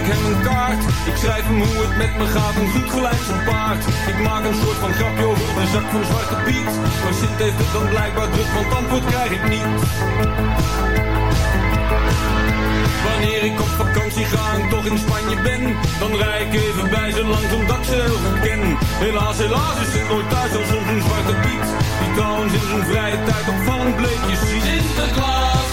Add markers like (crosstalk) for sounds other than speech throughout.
Ik hem een kaart. Ik schrijf hem hoe het met me gaat, een goed gelijk zijn paard. Ik maak een soort van grapje over de zak van Zwarte Piet. Maar Sint heeft het dan blijkbaar druk, want antwoord krijg ik niet. Wanneer ik op vakantie ga en toch in Spanje ben Dan rij ik even bij ze langs omdat ik ze heel goed ken Helaas, helaas is het nooit thuis als soms een zwarte piet Die trouwens in zijn vrije tijd opvallend bleekjes ziet Sinterklaas,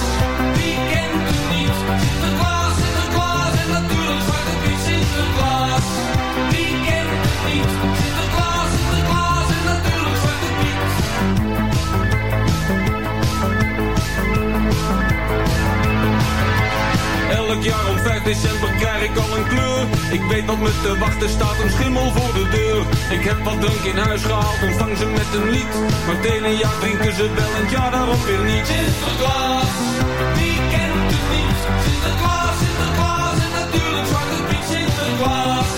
5 december krijg ik al een kleur. Ik weet dat me te wachten staat een schimmel voor de deur. Ik heb wat drank in huis gehaald, ontvang ze met een lied. Maar het ene jaar drinken ze wel en het jaar daarop weer niet. Sinterklaas, wie kent het niet? Sinterklaas, Sinterklaas en natuurlijk Zwarte Piet. Sinterklaas,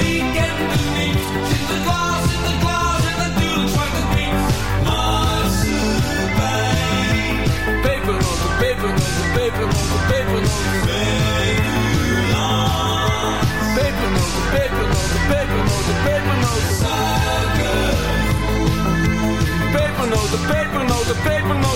wie kent het niet? Sinterklaas, Sinterklaas en natuurlijk Zwarte Piet. Pepernoten, pepernoten, pepernoten. Pepernoten, pepernoten, pepernoten, pepernoten. Pepernoten, pepernoten, pepernoten, pepernoten.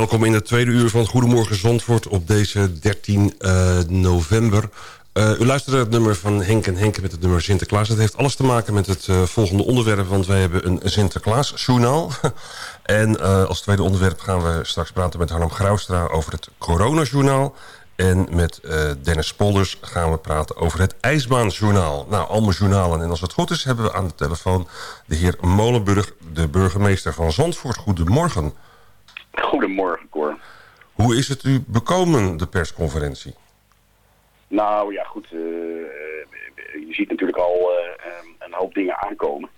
welkom in het tweede uur van Goedemorgen Zandvoort op deze 13 eh, november. Eh, u luistert naar het nummer van Henk en Henk met het nummer Sinterklaas. Dat heeft alles te maken met het eh, volgende onderwerp, want wij hebben een Sinterklaasjournaal. (laughs) en als tweede onderwerp gaan we straks praten met Harm Graustra over het coronajournaal. En met Dennis Polders gaan we praten over het IJsbaanjournaal. Nou, allemaal journalen. En als het goed is, hebben we aan de telefoon de heer Molenburg, de burgemeester van Zandvoort. Goedemorgen. Goedemorgen, Cor. Hoe is het u bekomen, de persconferentie? Nou ja, goed. eh, eh, je ziet natuurlijk al eh, eh, een hoop dingen aankomen.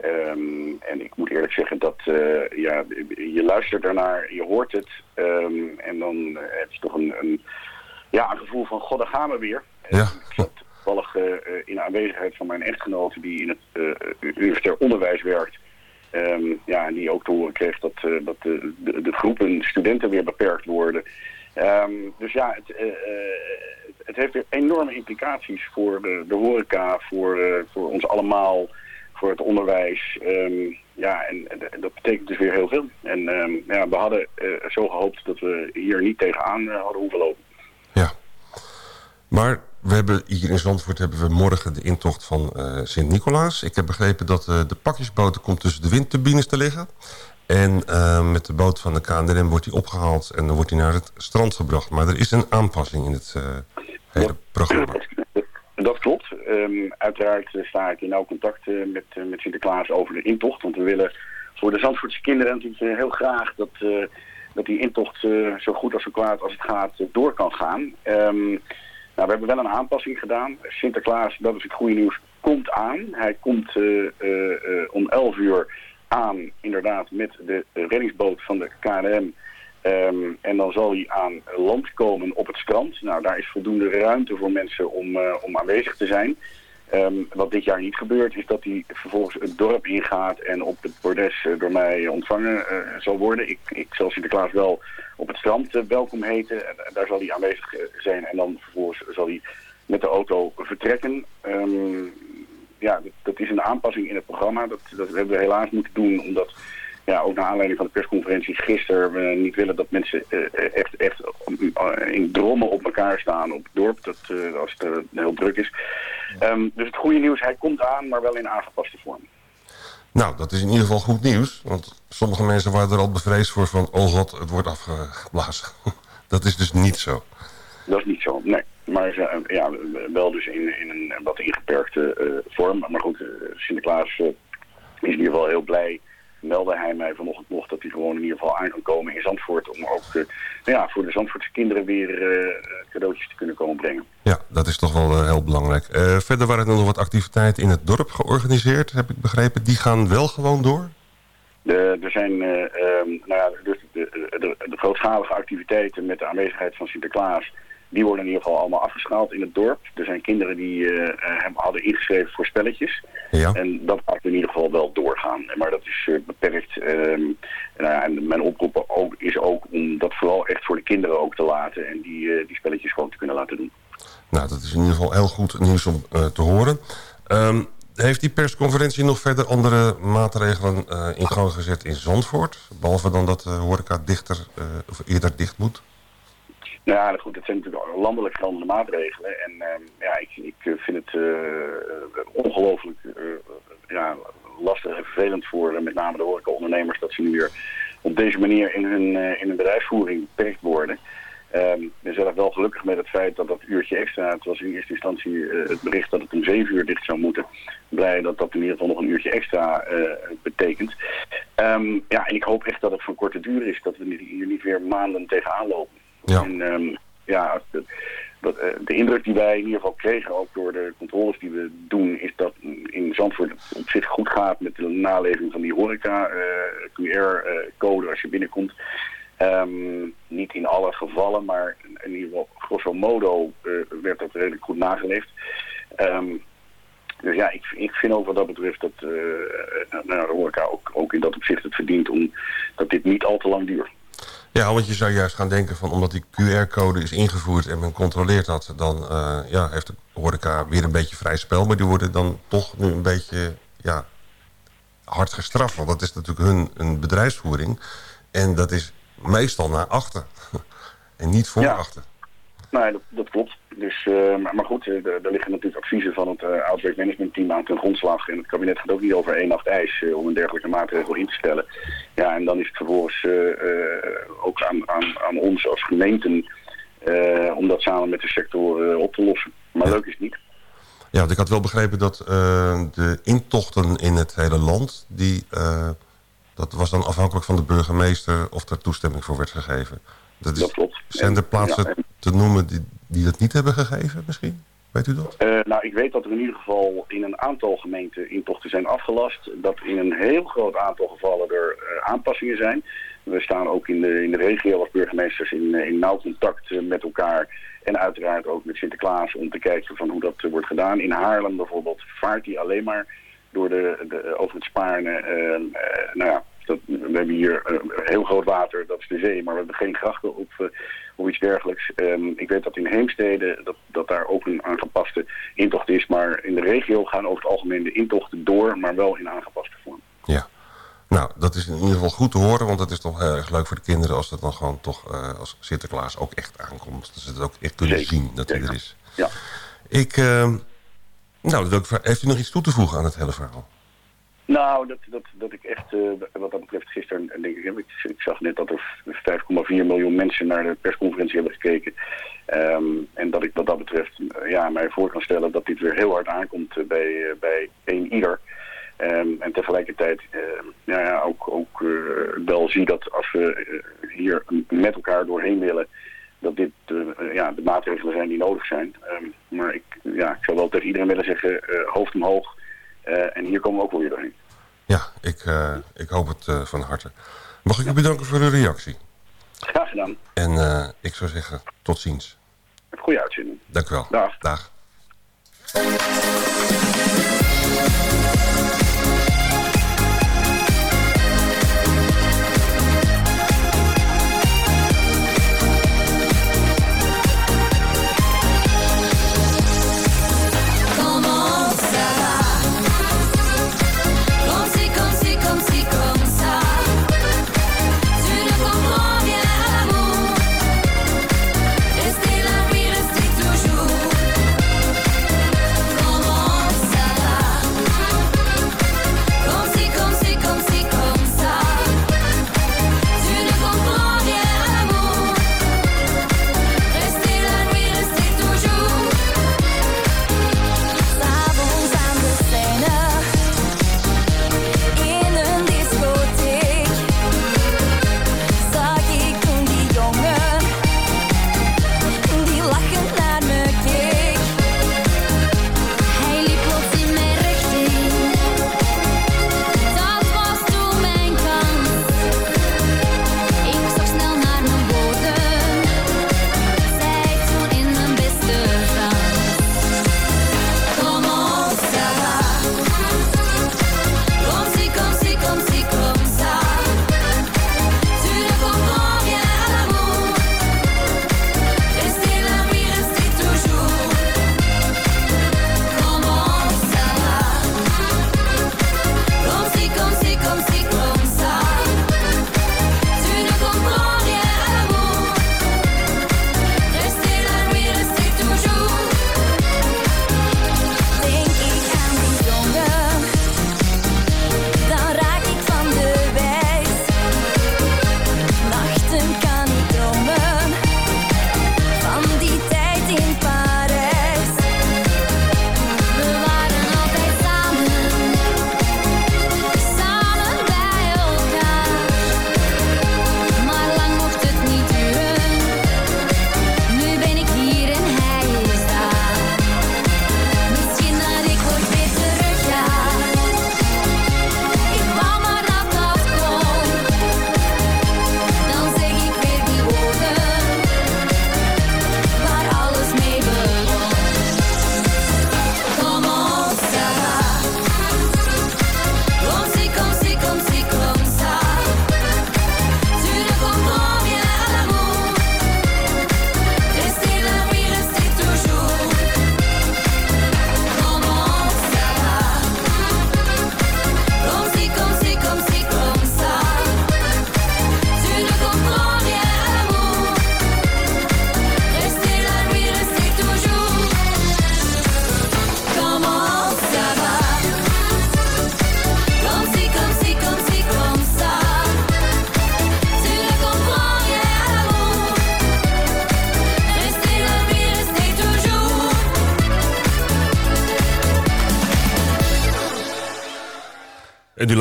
Ehm, en ik moet eerlijk zeggen dat ja, je luistert daarnaar, je hoort het. ehm, en dan heb je toch een, een, ja, een gevoel van, god, daar gaan we weer. Ja. Ik zat toevallig in aanwezigheid van mijn echtgenote die in het universitair onderwijs werkt. Ehm, ja, en die ook te horen kreeg dat, eh, dat de, de, groepen studenten weer beperkt worden. Ehm, dus ja, het, eh, eh, het heeft weer enorme implicaties voor de, de horeca, voor, voor ons allemaal, voor het onderwijs. Ehm, ja, en, dat betekent dus weer heel veel. En ja, we hadden zo gehoopt dat we hier niet tegenaan hadden hoeven lopen. Ja. Maar we hebben hier in Zandvoort hebben we morgen de intocht van eh, Sint-Nicolaas. Ik heb begrepen dat eh, de pakjesboot komt tussen de windturbines te liggen. En eh, met de boot van de KNRM wordt hij opgehaald en dan wordt hij naar het strand gebracht. Maar er is een aanpassing in het hele programma. Dat klopt. Ehm, uiteraard sta ik in nauw contact met, met Sinterklaas over de intocht. Want we willen voor de Zandvoortse kinderen natuurlijk heel graag dat, dat die intocht zo goed als zo kwaad als het gaat door kan gaan. Ehm, nou, we hebben wel een aanpassing gedaan. Sinterklaas, dat is het goede nieuws, komt aan. Hij komt eh, eh, eh, om 11 uur aan inderdaad met de reddingsboot van de KNM. Ehm, en dan zal hij aan land komen op het strand. Nou, daar is voldoende ruimte voor mensen om, om aanwezig te zijn. Ehm, wat dit jaar niet gebeurt, is dat hij vervolgens het dorp ingaat en op het bordes eh, door mij ontvangen eh, zal worden. Ik, ik zal Sinterklaas wel op het strand welkom heten. En, daar zal hij aanwezig zijn en dan vervolgens zal hij met de auto vertrekken. Ehm, ja, dat, dat, is een aanpassing in het programma. Dat, dat hebben we helaas moeten doen, omdat ja, ook naar aanleiding van de persconferentie gisteren we niet willen dat mensen uh, echt, echt uh, in drommen op elkaar staan op het dorp, dat, als het heel druk is. Um, dus het goede nieuws, hij komt aan, maar wel in aangepaste vorm. Nou, dat is in ieder geval goed nieuws. Want sommige mensen waren er al bevreesd voor van... oh god, het wordt afgeblazen. (laughs) dat is dus niet zo. Dat is niet zo, nee. Maar ja, wel dus in, in een wat ingeperkte vorm. Maar goed, Sinterklaas is in ieder geval heel blij meldde hij mij vanochtend nog dat hij gewoon in ieder geval aan kan komen in Zandvoort. Om ook uh, ja, voor de Zandvoortse kinderen weer uh, cadeautjes te kunnen komen brengen. Ja, dat is toch wel uh, heel belangrijk. verder waren er nog wat activiteiten in het dorp georganiseerd, heb ik begrepen. Die gaan wel gewoon door? De, er zijn um, nou ja, dus de, de, de, grootschalige activiteiten met de aanwezigheid van Sinterklaas die worden in ieder geval allemaal afgeschaald in het dorp. Er zijn kinderen die uh, hem hadden ingeschreven voor spelletjes. Ja. En dat gaat in ieder geval wel doorgaan. Maar dat is uh, beperkt. Um, nou ja, en mijn oproep ook, is ook om dat vooral echt voor de kinderen ook te laten. En die, uh, die spelletjes gewoon te kunnen laten doen. Nou, dat is in ieder geval heel goed nieuws om te horen. Um, heeft die persconferentie nog verder andere maatregelen in gang gezet in Zandvoort? Behalve dan dat de horeca dichter of eerder dicht moet? Nou ja, goed, dat zijn natuurlijk landelijk geldende maatregelen. En uh, ja, ik, ik vind het uh, ongelooflijk uh, ja, lastig en vervelend voor met name de horecaondernemers... dat ze nu weer op deze manier in hun, in hun bedrijfsvoering beperkt worden. Um, ik ben zelf wel gelukkig met het feit dat dat uurtje extra... het was in eerste instantie het bericht dat het om zeven uur dicht zou moeten. Blij dat dat in ieder geval nog een uurtje extra betekent. Um, ja, en ik hoop echt dat het van korte duur is... dat we hier niet weer maanden tegenaan lopen. Ja. En um, ja, de, uh, de indruk die wij in ieder geval kregen, ook door de controles die we doen, is dat in Zandvoort het op zich goed gaat met de naleving van die horeca, uh, QR-code als je binnenkomt. Um, niet in alle gevallen, maar in ieder geval grosso modo uh, werd dat redelijk goed nageleefd. Um, dus ja, ik, ik vind ook wat dat betreft dat nou, de horeca ook, ook in dat opzicht het verdient om dat dit niet al te lang duurt. Ja, want je zou juist gaan denken van omdat die QR-code is ingevoerd en men controleert dat, dan uh, ja, heeft de horeca weer een beetje vrij spel. Maar die worden dan toch nu een beetje ja, hard gestraft. Want dat is natuurlijk hun een bedrijfsvoering. En dat is meestal naar achter. (laughs) en niet voor ja. achter. Nee, dat, dat klopt. Dus, uh, maar, maar, goed, er, er, liggen natuurlijk adviezen van het uh, Outbreak Management Team aan ten grondslag. En het kabinet gaat ook niet over één nacht ijs uh, om een dergelijke maatregel in te stellen. Ja, en dan is het vervolgens ook aan, aan, aan, ons als gemeenten om dat samen met de sector op te lossen. Maar ja. leuk is het niet. Ja, want ik had wel begrepen dat de intochten in het hele land, die, dat was dan afhankelijk van de burgemeester of er toestemming voor werd gegeven. Dat, is, dat klopt. Zijn er plaatsen ja, en... te noemen die, die dat niet hebben gegeven misschien? Weet u dat? Uh, nou, ik weet dat er in ieder geval in een aantal gemeenten intochten zijn afgelast. Dat in een heel groot aantal gevallen er uh, aanpassingen zijn. We staan ook in de, in de regio als burgemeesters in, in nauw contact uh, met elkaar. En uiteraard ook met Sinterklaas om te kijken van hoe dat wordt gedaan. In Haarlem bijvoorbeeld vaart hij alleen maar door de, de, over het Spaarne. nou ja, dat, we hebben hier uh, heel groot water, dat is de zee, maar we hebben geen grachten of, uh, of iets dergelijks. Um, ik weet dat in Heemstede dat, dat daar ook een aangepaste intocht is, maar in de regio gaan over het algemeen de intochten door, maar wel in aangepaste vorm. Ja. Nou, dat is in ieder geval goed te horen, want het is toch heel erg leuk voor de kinderen als dat dan gewoon toch uh, als Sinterklaas ook echt aankomt. Dat ze het ook echt kunnen Zeker. zien dat hij er is. Ja. Ik, uh, nou, heeft u nog iets toe te voegen aan het hele verhaal? Nou, dat, dat, dat ik echt, uh, wat dat betreft gisteren, denk ik, ik, zag net dat er 5,4 miljoen mensen naar de persconferentie hebben gekeken. Um, en dat ik wat dat betreft uh, ja, mij voor kan stellen dat dit weer heel hard aankomt uh, bij, bij één ieder. Um, en tegelijkertijd ja, ja, ook, ook wel zie dat als we hier met elkaar doorheen willen, dat dit ja, de maatregelen zijn die nodig zijn. Maar ik, ja, ik zou wel tegen iedereen willen zeggen, hoofd omhoog. Uh, en hier komen we ook wel weer doorheen. Ja, ik, eh, ik hoop het eh, van harte. Mag ik u bedanken voor uw reactie? Graag gedaan. En eh, ik zou zeggen, tot ziens. Goeie uitzending. Dank u wel. Dag. Dag.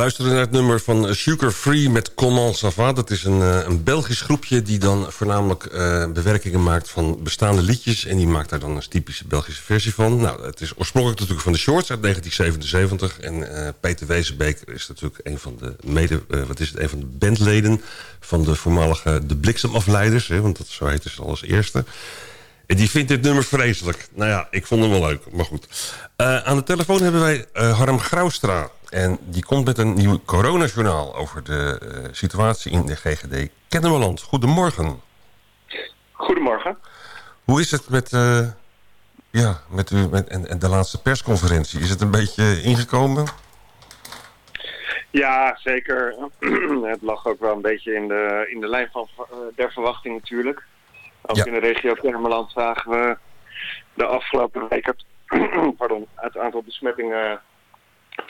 Luisterde naar het nummer van Sugar Free met Comment ça va. Dat is een, eh, een Belgisch groepje die dan voornamelijk eh, bewerkingen maakt van bestaande liedjes. En die maakt daar dan een typische Belgische versie van. Nou, het is oorspronkelijk natuurlijk van de Shorts uit 1977. En eh, Peter Wezenbeek is natuurlijk een van de mede, eh, wat is het, een van de bandleden van de voormalige de bliksemafleiders. Hè, want dat zo heette ze al als eerste. En die vindt dit nummer vreselijk. Nou ja, ik vond hem wel leuk, maar goed. Eh, aan de telefoon hebben wij eh, Harm Graustra. En die komt met een nieuw coronajournaal over de eh, situatie in de GGD Kennemerland. Goedemorgen. Goedemorgen. Hoe is het met, eh, ja, met u met, en, en de laatste persconferentie? Is het een beetje ingekomen? Ja, zeker. (clears throat) Het lag ook wel een beetje in de, in de lijn van, eh, der verwachting natuurlijk. Ook Ja. in de regio Kennemerland zagen we de afgelopen week het, (clears throat) pardon, het aantal besmettingen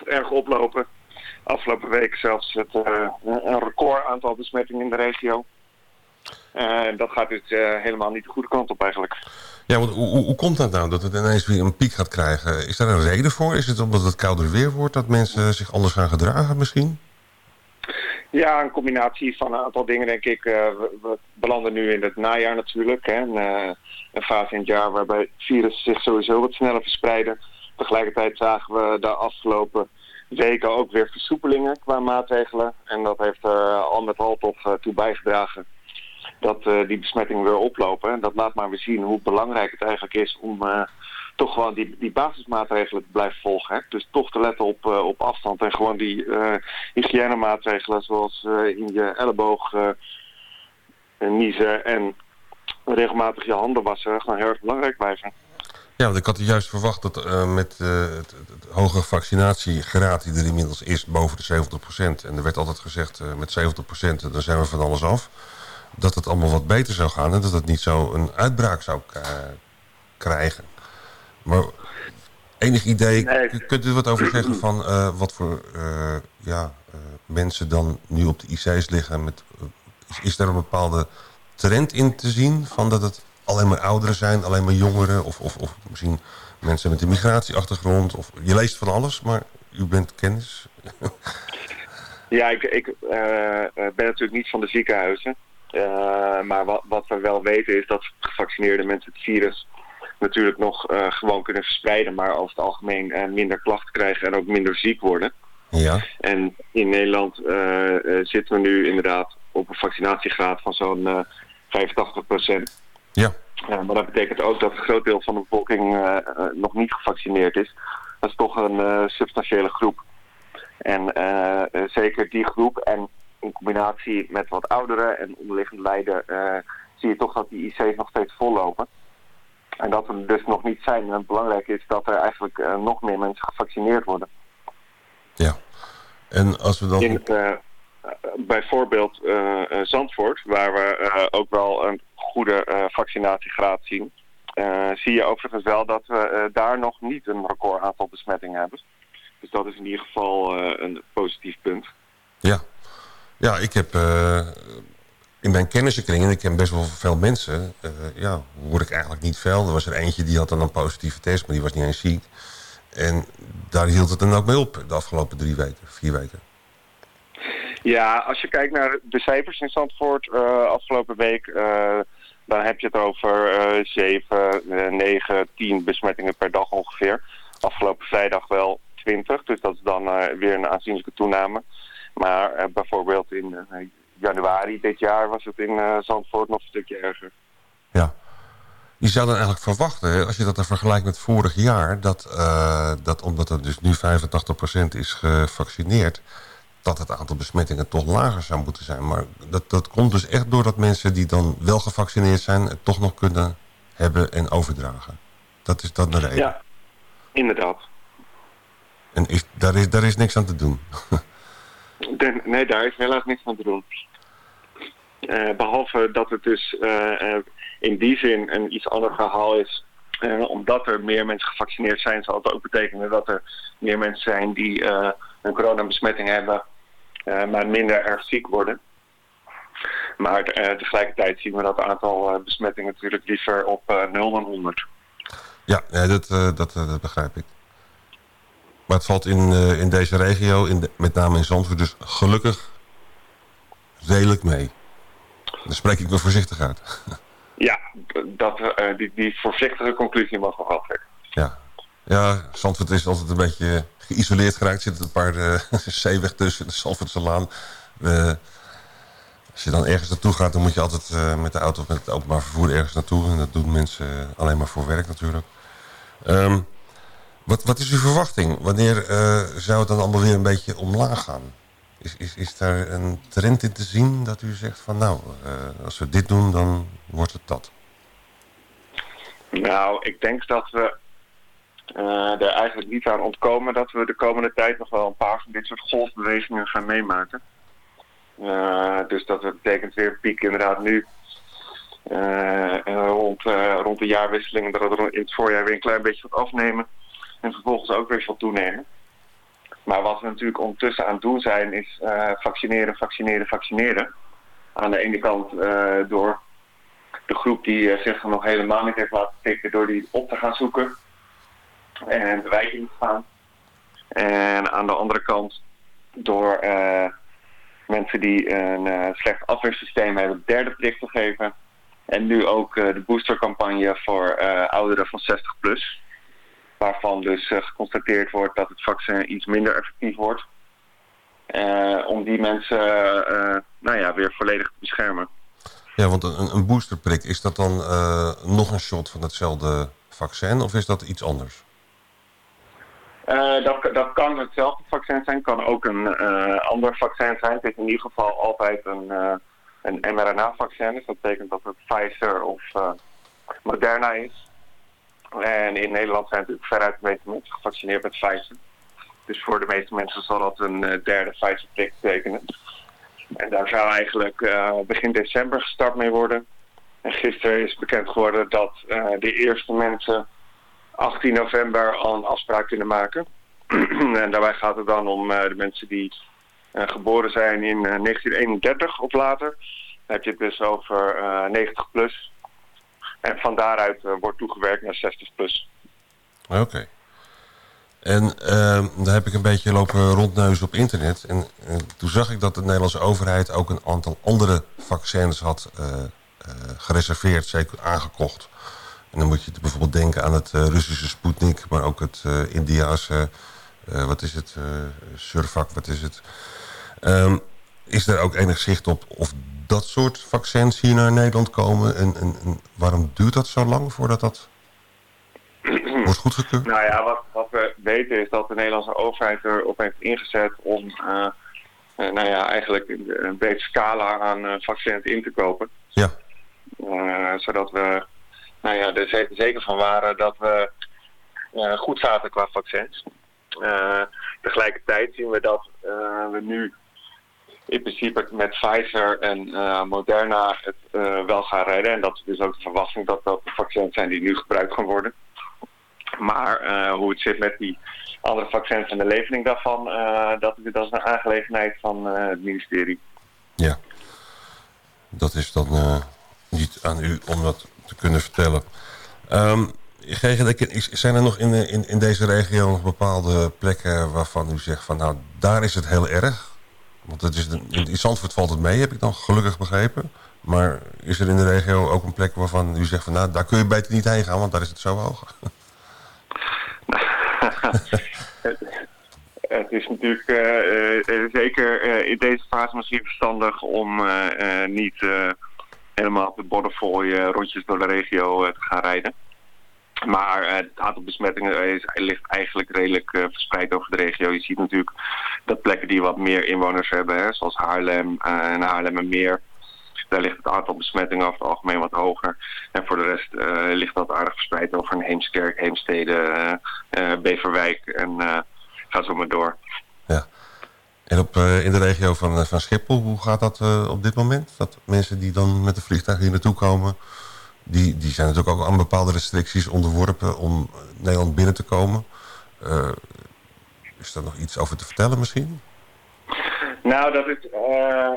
erg oplopen. Afgelopen week zelfs het, eh, een record aantal besmettingen in de regio. En dat gaat dus eh, helemaal niet de goede kant op eigenlijk. Ja, want hoe, hoe, komt dat nou dat het ineens weer een piek gaat krijgen? Is daar een reden voor? Is het omdat het kouder weer wordt dat mensen zich anders gaan gedragen misschien? Ja, een combinatie van een aantal dingen denk ik. Eh, we, belanden nu in het najaar natuurlijk. Hè, een, eh, een fase in het jaar waarbij virussen zich sowieso wat sneller verspreiden. Tegelijkertijd zagen we de afgelopen weken ook weer versoepelingen qua maatregelen. En dat heeft er al met al toch eh, toe bijgedragen dat eh, die besmettingen weer oplopen. En dat laat maar weer zien hoe belangrijk het eigenlijk is om eh, toch gewoon die, die basismaatregelen te blijven volgen. Hè? Dus toch te letten op, eh, op afstand en gewoon die eh hygiënemaatregelen zoals eh, in je elleboog eh, niezen en regelmatig je handen wassen gewoon heel erg belangrijk blijven. Ja, want ik had juist verwacht dat eh, met eh, het, het, hoge vaccinatiegraad die er inmiddels is boven de 70%. En er werd altijd gezegd uh, met 70% dan zijn we van alles af. Dat het allemaal wat beter zou gaan en dat het niet zo een uitbraak zou krijgen. Maar enig idee, Nee. kunt u er wat over zeggen van uh, wat voor uh, ja, uh, mensen dan nu op de IC's liggen? Met, is, is daar een bepaalde trend in te zien van dat het alleen maar ouderen zijn, alleen maar jongeren of, of, of misschien mensen met een migratieachtergrond? Of, je leest van alles, maar u bent kennis. (laughs) ja, ik, ik ben natuurlijk niet van de ziekenhuizen. Uh, maar wat, wat, we wel weten is dat gevaccineerde mensen het virus natuurlijk nog uh, gewoon kunnen verspreiden, maar over het algemeen minder klachten krijgen en ook minder ziek worden. Ja. En in Nederland zitten we nu inderdaad op een vaccinatiegraad van zo'n 85 procent. Ja. maar dat betekent ook dat een groot deel van de bevolking nog niet gevaccineerd is. Dat is toch een substantiële groep. En zeker die groep en in combinatie met wat ouderen en onderliggend lijden zie je toch dat die IC's nog steeds vollopen. En dat we dus nog niet zijn. En het belangrijk is dat er eigenlijk uh, nog meer mensen gevaccineerd worden. Ja. En als we dan... In uh, bijvoorbeeld Zandvoort, waar we ook wel een goede vaccinatiegraad zien, zie je overigens wel dat we daar nog niet een record aantal besmettingen hebben. Dus dat is in ieder geval een positief punt. Ja, ja, ik heb in mijn kennissenkring, en ik ken best wel veel mensen, uh, ja, hoor ik eigenlijk niet veel. Er was er eentje die had dan een positieve test, maar die was niet eens ziek. En daar hield het dan ook mee op de afgelopen drie weken, vier weken. Ja, als je kijkt naar de cijfers in Zandvoort uh, afgelopen week, dan heb je het over 7, 9, 10 besmettingen per dag ongeveer. Afgelopen vrijdag wel 20, dus dat is dan weer een aanzienlijke toename. Maar bijvoorbeeld in januari dit jaar was het in Zandvoort nog een stukje erger. Ja. Je zou dan eigenlijk verwachten, als je dat dan vergelijkt met vorig jaar... dat, dat omdat er dus nu 85% is gevaccineerd... dat het aantal besmettingen toch lager zou moeten zijn. Maar dat, dat komt dus echt doordat mensen die dan wel gevaccineerd zijn... het toch nog kunnen hebben en overdragen. Dat is dat de reden. Ja, inderdaad. En is, daar, is, daar is niks aan te doen. (laughs) Nee, daar is helaas niks aan te doen. Uh, behalve dat het dus uh, uh, in die zin een iets ander verhaal is. omdat er meer mensen gevaccineerd zijn, zal het ook betekenen dat er meer mensen zijn die een coronabesmetting hebben, maar minder erg ziek worden. Maar tegelijkertijd zien we dat aantal besmettingen natuurlijk liever op 0 dan 100. Ja, dat, dat, dat begrijp ik. Maar het valt in, in deze regio, in de, met name in Zandvoort, dus gelukkig redelijk mee. Daar spreek ik me voorzichtig uit. (laughs) Ja, dat, uh, die, die voorzichtige conclusie mag wel trekken. Ja. ja, Zandvoort is altijd een beetje geïsoleerd geraakt. Er zitten een paar uh, (laughs) zeeweg tussen, de Zandvoortse Laan. als je dan ergens naartoe gaat, dan moet je altijd met de auto of met het openbaar vervoer ergens naartoe. En dat doen mensen alleen maar voor werk natuurlijk. Um, wat, wat is uw verwachting? Wanneer uh, zou het dan allemaal weer een beetje omlaag gaan? Is, is, is daar een trend in te zien dat u zegt van nou, uh, als we dit doen, dan wordt het dat? Nou, ik denk dat we uh, er eigenlijk niet aan ontkomen dat we de komende tijd nog wel een paar van dit soort golfbewegingen gaan meemaken. dus dat betekent weer piek inderdaad nu rond, rond de jaarwisseling dat het in het voorjaar weer een klein beetje wat afnemen en vervolgens ook weer zal toenemen. Maar wat we natuurlijk ondertussen aan het doen zijn is vaccineren, vaccineren, vaccineren. Aan de ene kant door de groep die zich nog helemaal niet heeft laten pikken, door die op te gaan zoeken en de wijk in te gaan. En aan de andere kant door mensen die een slecht afweersysteem hebben, derde prik te geven. En nu ook de boostercampagne voor ouderen van 60 plus. waarvan dus eh, geconstateerd wordt dat het vaccin iets minder effectief wordt. Eh, om die mensen eh, nou ja, weer volledig te beschermen. Ja, want een, een boosterprik, is dat dan eh, nog een shot van hetzelfde vaccin of is dat iets anders? Eh, dat, dat kan hetzelfde vaccin zijn, kan ook een eh, ander vaccin zijn. Het is in ieder geval altijd een, eh, een mRNA-vaccin, dus dat betekent dat het Pfizer of Moderna is. En in Nederland zijn natuurlijk veruit de meeste mensen gevaccineerd met Pfizer. Dus voor de meeste mensen zal dat een derde Pfizer-prik betekenen. En daar zou eigenlijk begin december gestart mee worden. En gisteren is bekend geworden dat de eerste mensen 18 november al een afspraak kunnen maken. (clears throat) en daarbij gaat het dan om eh, de mensen die eh, geboren zijn in eh, 1931 of later. Dan heb je het dus over eh, 90 plus. En van daaruit eh, wordt toegewerkt naar 60 plus. Oké. En uh, daar heb ik een beetje lopen rondneuzen op internet. En toen zag ik dat de Nederlandse overheid ook een aantal andere vaccins had gereserveerd, zeker aangekocht. En dan moet je bijvoorbeeld denken aan het Russische Sputnik, maar ook het Indiaanse, wat is het, Survac, wat is het. Um, is er ook enig zicht op of dat soort vaccins hier naar Nederland komen? En, en, en waarom duurt dat zo lang voordat dat (clears throat) wordt goedgekeurd? Nou ja, wat, wat we weten is dat de Nederlandse overheid erop heeft ingezet om uh, uh, nou ja, eigenlijk een breed scala aan uh, vaccins in te kopen. Ja. zodat we nou ja, er zeker van waren dat we goed zaten qua vaccins. tegelijkertijd zien we dat we nu in principe met Pfizer en Moderna het wel gaan redden. En dat is dus ook de verwachting dat dat de vaccins zijn die nu gebruikt gaan worden. Maar hoe het zit met die andere vaccins en de levering daarvan, dat, dat, is een aangelegenheid van het ministerie. Ja, dat is dan niet aan u om dat te kunnen vertellen. Um, zijn er nog in, in, in deze regio nog bepaalde plekken waarvan u zegt van nou daar is het heel erg? Want het is, in Zandvoort valt het mee, heb ik dan gelukkig begrepen. Maar is er in de regio ook een plek waarvan u zegt van nou, daar kun je beter niet heen gaan, want daar is het zo hoog? (laughs) het is natuurlijk uh, uh, zeker uh, in deze fase misschien verstandig om niet helemaal op de bordenfooi rondjes door de regio te gaan rijden. Maar het aantal besmettingen is, ligt eigenlijk redelijk verspreid over de regio. Je ziet natuurlijk dat plekken die wat meer inwoners hebben, hè, zoals Haarlem en Haarlem en Meer, daar ligt het aantal besmettingen over het algemeen wat hoger. En voor de rest ligt dat aardig verspreid over een Heemskerk, Heemstede, Beverwijk en ga zo maar door. En op, in de regio van, van Schiphol, hoe gaat dat op dit moment? Dat mensen die dan met de vliegtuig hier naartoe komen, die, die zijn natuurlijk ook aan bepaalde restricties onderworpen om Nederland binnen te komen. is daar nog iets over te vertellen misschien? Nou, dat is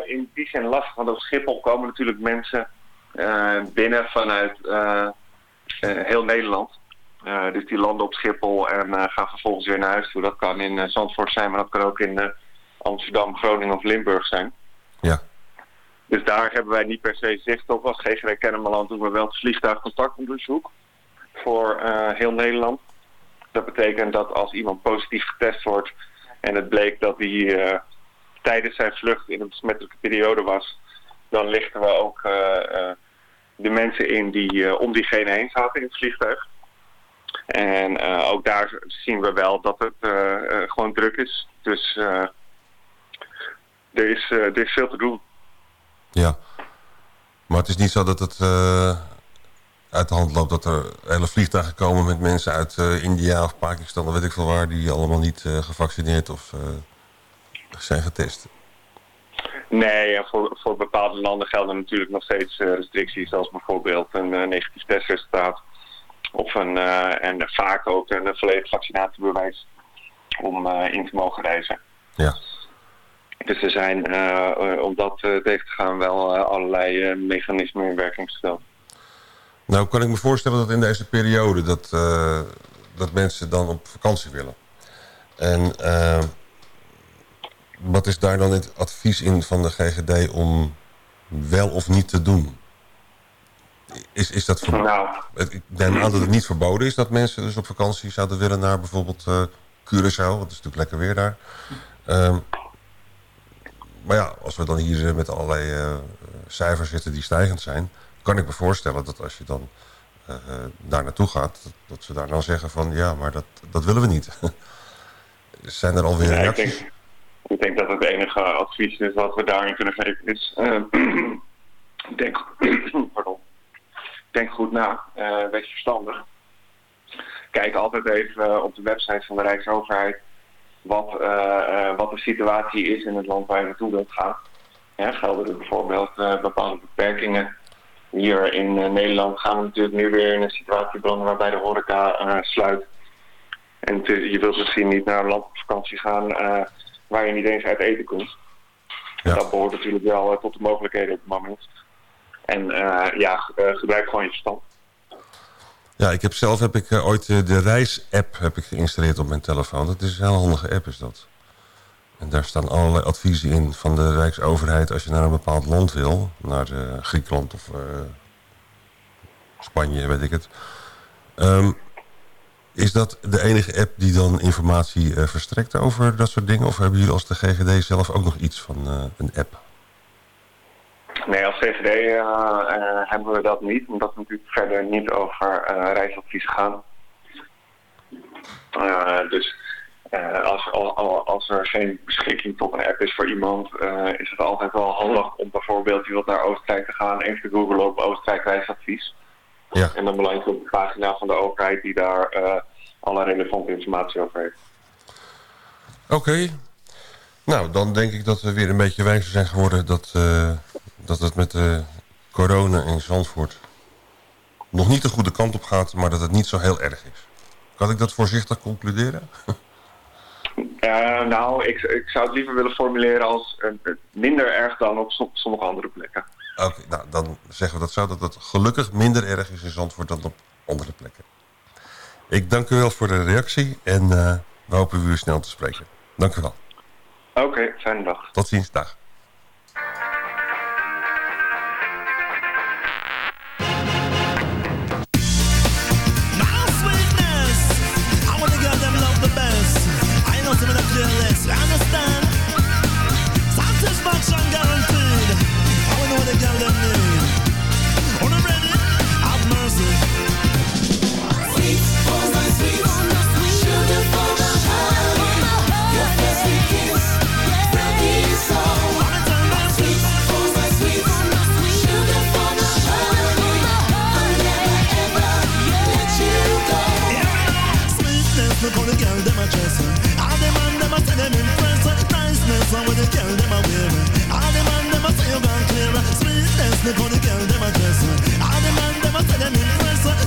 in die zin lastig, want op Schiphol komen natuurlijk mensen binnen vanuit heel Nederland. dus die landen op Schiphol en gaan vervolgens weer naar huis toe. Dat kan in Zandvoort zijn, maar dat kan ook in Amsterdam, Groningen of Limburg zijn. Ja. Dus daar hebben wij niet per se zicht op. Als GGW Kennemerland doen we wel het vliegtuigcontactonderzoek voor heel Nederland. Dat betekent dat als iemand positief getest wordt en het bleek dat die tijdens zijn vlucht in een besmettelijke periode was, dan lichten we ook uh, uh, de mensen in die om diegene heen zaten in het vliegtuig. En ook daar zien we wel dat het gewoon druk is. Dus er, is, er is veel te doen. Ja, maar het is niet zo dat het uit de hand loopt dat er hele vliegtuigen komen met mensen uit India of Pakistan, of weet ik veel waar, die allemaal niet gevaccineerd of zijn getest? Nee, voor, voor bepaalde landen gelden natuurlijk nog steeds restricties, zoals bijvoorbeeld een negatief testresultaat. Of een, en vaak ook een volledig vaccinatiebewijs om in te mogen reizen. Ja. Dus er zijn, om dat tegen te gaan, wel allerlei mechanismen in werking gesteld. Nou, kan ik me voorstellen dat in deze periode dat, dat mensen dan op vakantie willen. En wat is daar dan het advies in van de GGD om wel of niet te doen? Is, is dat ver... Nou, Ik neem aan dat het niet verboden is dat mensen dus op vakantie zouden willen naar bijvoorbeeld eh Curaçao. Want het is natuurlijk lekker weer daar. Ehm, maar ja, als we dan hier eh, met allerlei eh, cijfers zitten die stijgend zijn... kan ik me voorstellen dat als je dan eh, daar naartoe gaat... Dat, dat ze daar dan zeggen van ja, maar dat, dat willen we niet. (laughs) zijn er alweer Ja, ik, reacties? denk, ik denk dat het enige advies is wat we daarin kunnen geven is... (clears throat) denk, (clears throat) pardon, denk goed na, wees verstandig. Kijk altijd even op de website van de Rijksoverheid wat, eh, eh, wat de situatie is in het land waar je naartoe wilt gaan. Ja, gelden er bijvoorbeeld eh, bepaalde beperkingen. Hier in Nederland gaan we natuurlijk nu weer in een situatie belanden waarbij de horeca sluit. En je wilt misschien niet naar een land op vakantie gaan waar je niet eens uit eten kunt. Ja. Dat behoort natuurlijk wel tot de mogelijkheden op het moment. En ja, gebruik gewoon je verstand. Ja, ik heb zelf heb ik, eh, ooit eh, de reis-app geïnstalleerd op mijn telefoon. Dat is een heel handige app, is dat. En daar staan allerlei adviezen in van de Rijksoverheid... als je naar een bepaald land wil. Naar eh, Griekenland of Spanje, weet ik het. Ehm, is dat de enige app die dan informatie verstrekt over dat soort dingen? Of hebben jullie als de GGD zelf ook nog iets van een app? Nee, als CGD eh, eh, hebben we dat niet, omdat we natuurlijk verder niet over eh, reisadvies gaan. Dus als, al- als er geen beschikking tot een app is voor iemand, is het altijd wel handig om bijvoorbeeld, je wilt naar Oostenrijk te gaan, even te googlen op Oostenrijk reisadvies. Ja. En dan belandt je op de pagina van de overheid die daar alle relevante informatie over heeft. Oké. Nou, dan denk ik dat we weer een beetje wijzer zijn geworden... dat, dat het met de corona in Zandvoort nog niet de goede kant op gaat... maar dat het niet zo heel erg is. Kan ik dat voorzichtig concluderen? (laughs) Eh, nou, ik, ik zou het liever willen formuleren als eh, minder erg dan op som- sommige andere plekken. Oké, nou, dan zeggen we dat zo... dat het gelukkig minder erg is in Zandvoort dan op andere plekken. Ik dank u wel voor de reactie... en eh, we hopen u weer snel te spreken. Dank u wel. Oké, fijne dag. Tot ziens. Dag. All the man them a say them. Niceness, how the girl them a wear. All the man them a say you. Sweetness, look how the them a dress. All the them a say them.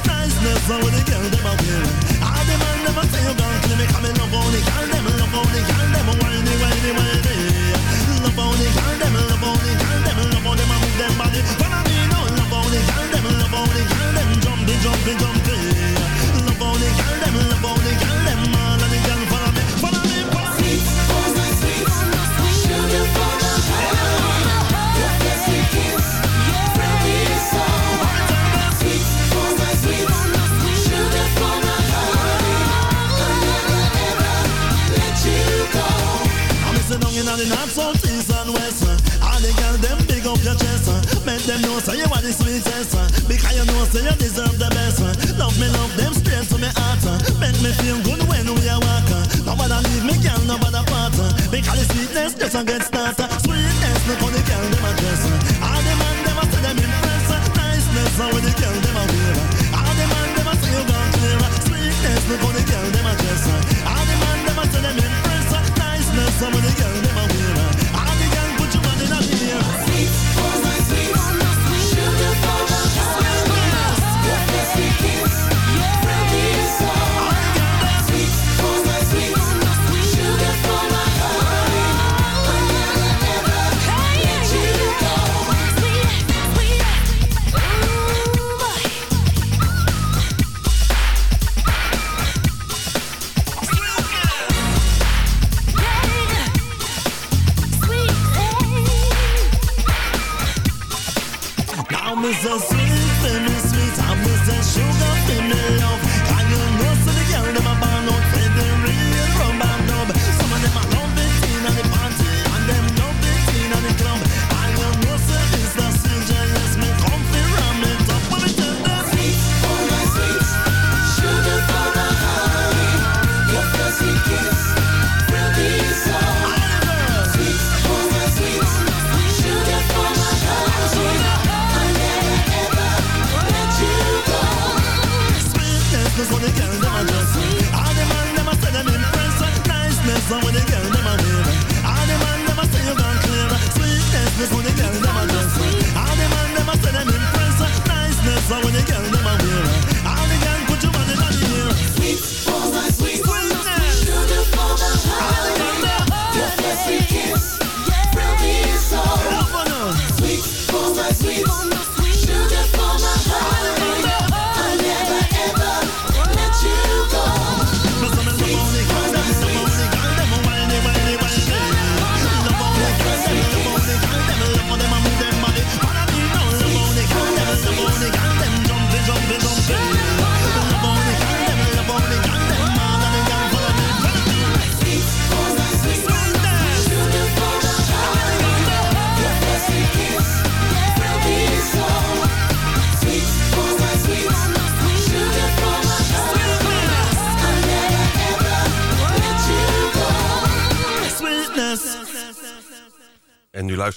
Niceness, how the girl them a wear. All the them a say you gone. Me in love the them, love the girl them whiny. Love the the girl